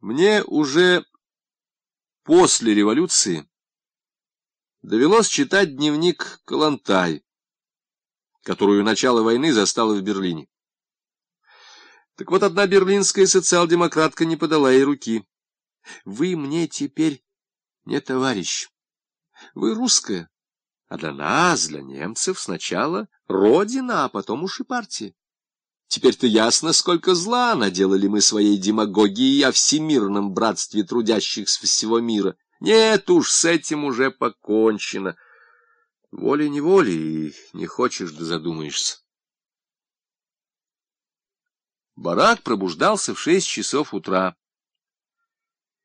Мне уже после революции довелось читать дневник Калантай, которую начало войны застало в Берлине. Так вот, одна берлинская социал-демократка не подала ей руки. Вы мне теперь не товарищ. Вы русская, а для нас, для немцев, сначала родина, а потом уж и партия. Теперь-то ясно, сколько зла наделали мы своей демагогией о всемирном братстве трудящихся всего мира. Нет уж, с этим уже покончено. Волей-неволей, не хочешь, да задумаешься. Барак пробуждался в шесть часов утра.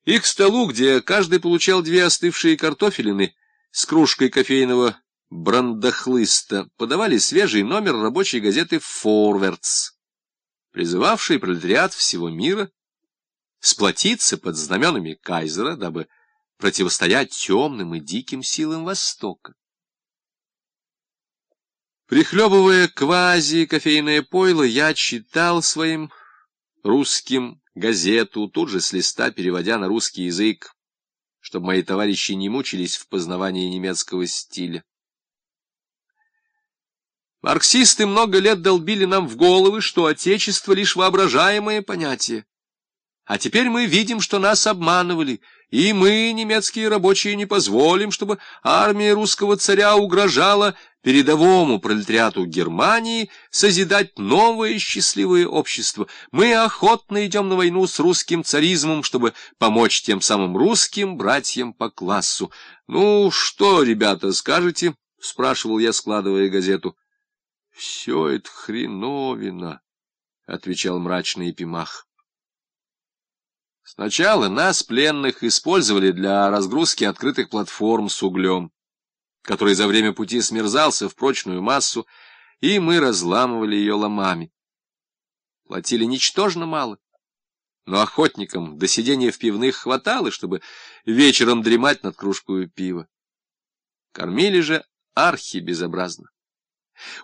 И к столу, где каждый получал две остывшие картофелины с кружкой кофейного брандахлыста, подавали свежий номер рабочей газеты «Форвардс» призывавший пролетариат всего мира сплотиться под знаменами кайзера, дабы противостоять темным и диким силам Востока. Прихлебывая квази-кофейное пойло, я читал своим русским газету, тут же с листа переводя на русский язык, чтобы мои товарищи не мучились в познавании немецкого стиля. Марксисты много лет долбили нам в головы, что отечество — лишь воображаемое понятие. А теперь мы видим, что нас обманывали, и мы, немецкие рабочие, не позволим, чтобы армия русского царя угрожала передовому пролетариату Германии созидать новое счастливое общество. Мы охотно идем на войну с русским царизмом, чтобы помочь тем самым русским братьям по классу. «Ну, что, ребята, скажете?» — спрашивал я, складывая газету. — Все это хреновина, — отвечал мрачный Епимах. Сначала нас, пленных, использовали для разгрузки открытых платформ с углем, который за время пути смерзался в прочную массу, и мы разламывали ее ломами. Платили ничтожно мало, но охотникам до сидения в пивных хватало, чтобы вечером дремать над кружкой пива. Кормили же архи-безобразно.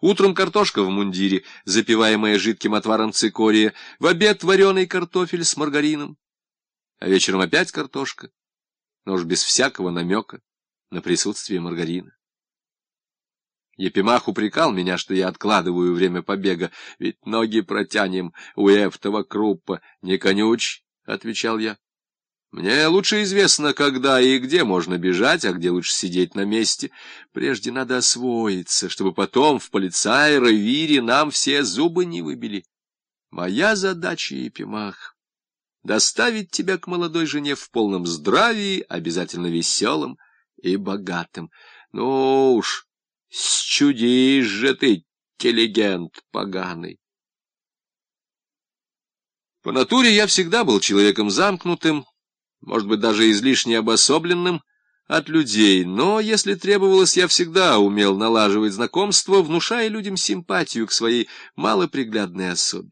Утром картошка в мундире, запиваемая жидким отваром цикория, в обед вареный картофель с маргарином, а вечером опять картошка, но уж без всякого намека на присутствие маргарина. Епимах упрекал меня, что я откладываю время побега, ведь ноги протянем у эфтова круппа. Не конюч, — отвечал я. Мне лучше известно, когда и где можно бежать, а где лучше сидеть на месте. Прежде надо освоиться, чтобы потом в полицае-равире нам все зубы не выбили. Моя задача, Епимах, доставить тебя к молодой жене в полном здравии, обязательно веселым и богатым. Ну уж, счудишь же ты, интеллигент поганый. По натуре я всегда был человеком замкнутым, может быть, даже излишне обособленным от людей, но, если требовалось, я всегда умел налаживать знакомства, внушая людям симпатию к своей малоприглядной особе.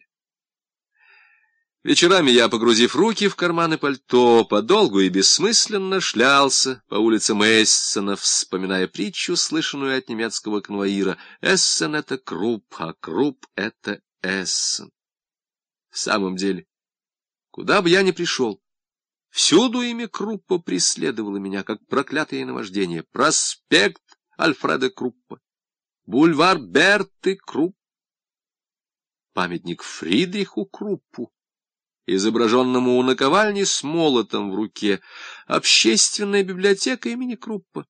Вечерами я, погрузив руки в карманы пальто, подолгу и бессмысленно шлялся по улицам Эссена, вспоминая притчу, слышанную от немецкого конвоира. Эссен — это Круп, а Круп — это Эссен. В самом деле, куда бы я ни пришел, Всюду имя Круппа преследовало меня, как проклятое наваждение. Проспект Альфреда Круппа, бульвар Берты Крупп, памятник Фридриху Круппу, изображенному у наковальни с молотом в руке, общественная библиотека имени Круппа.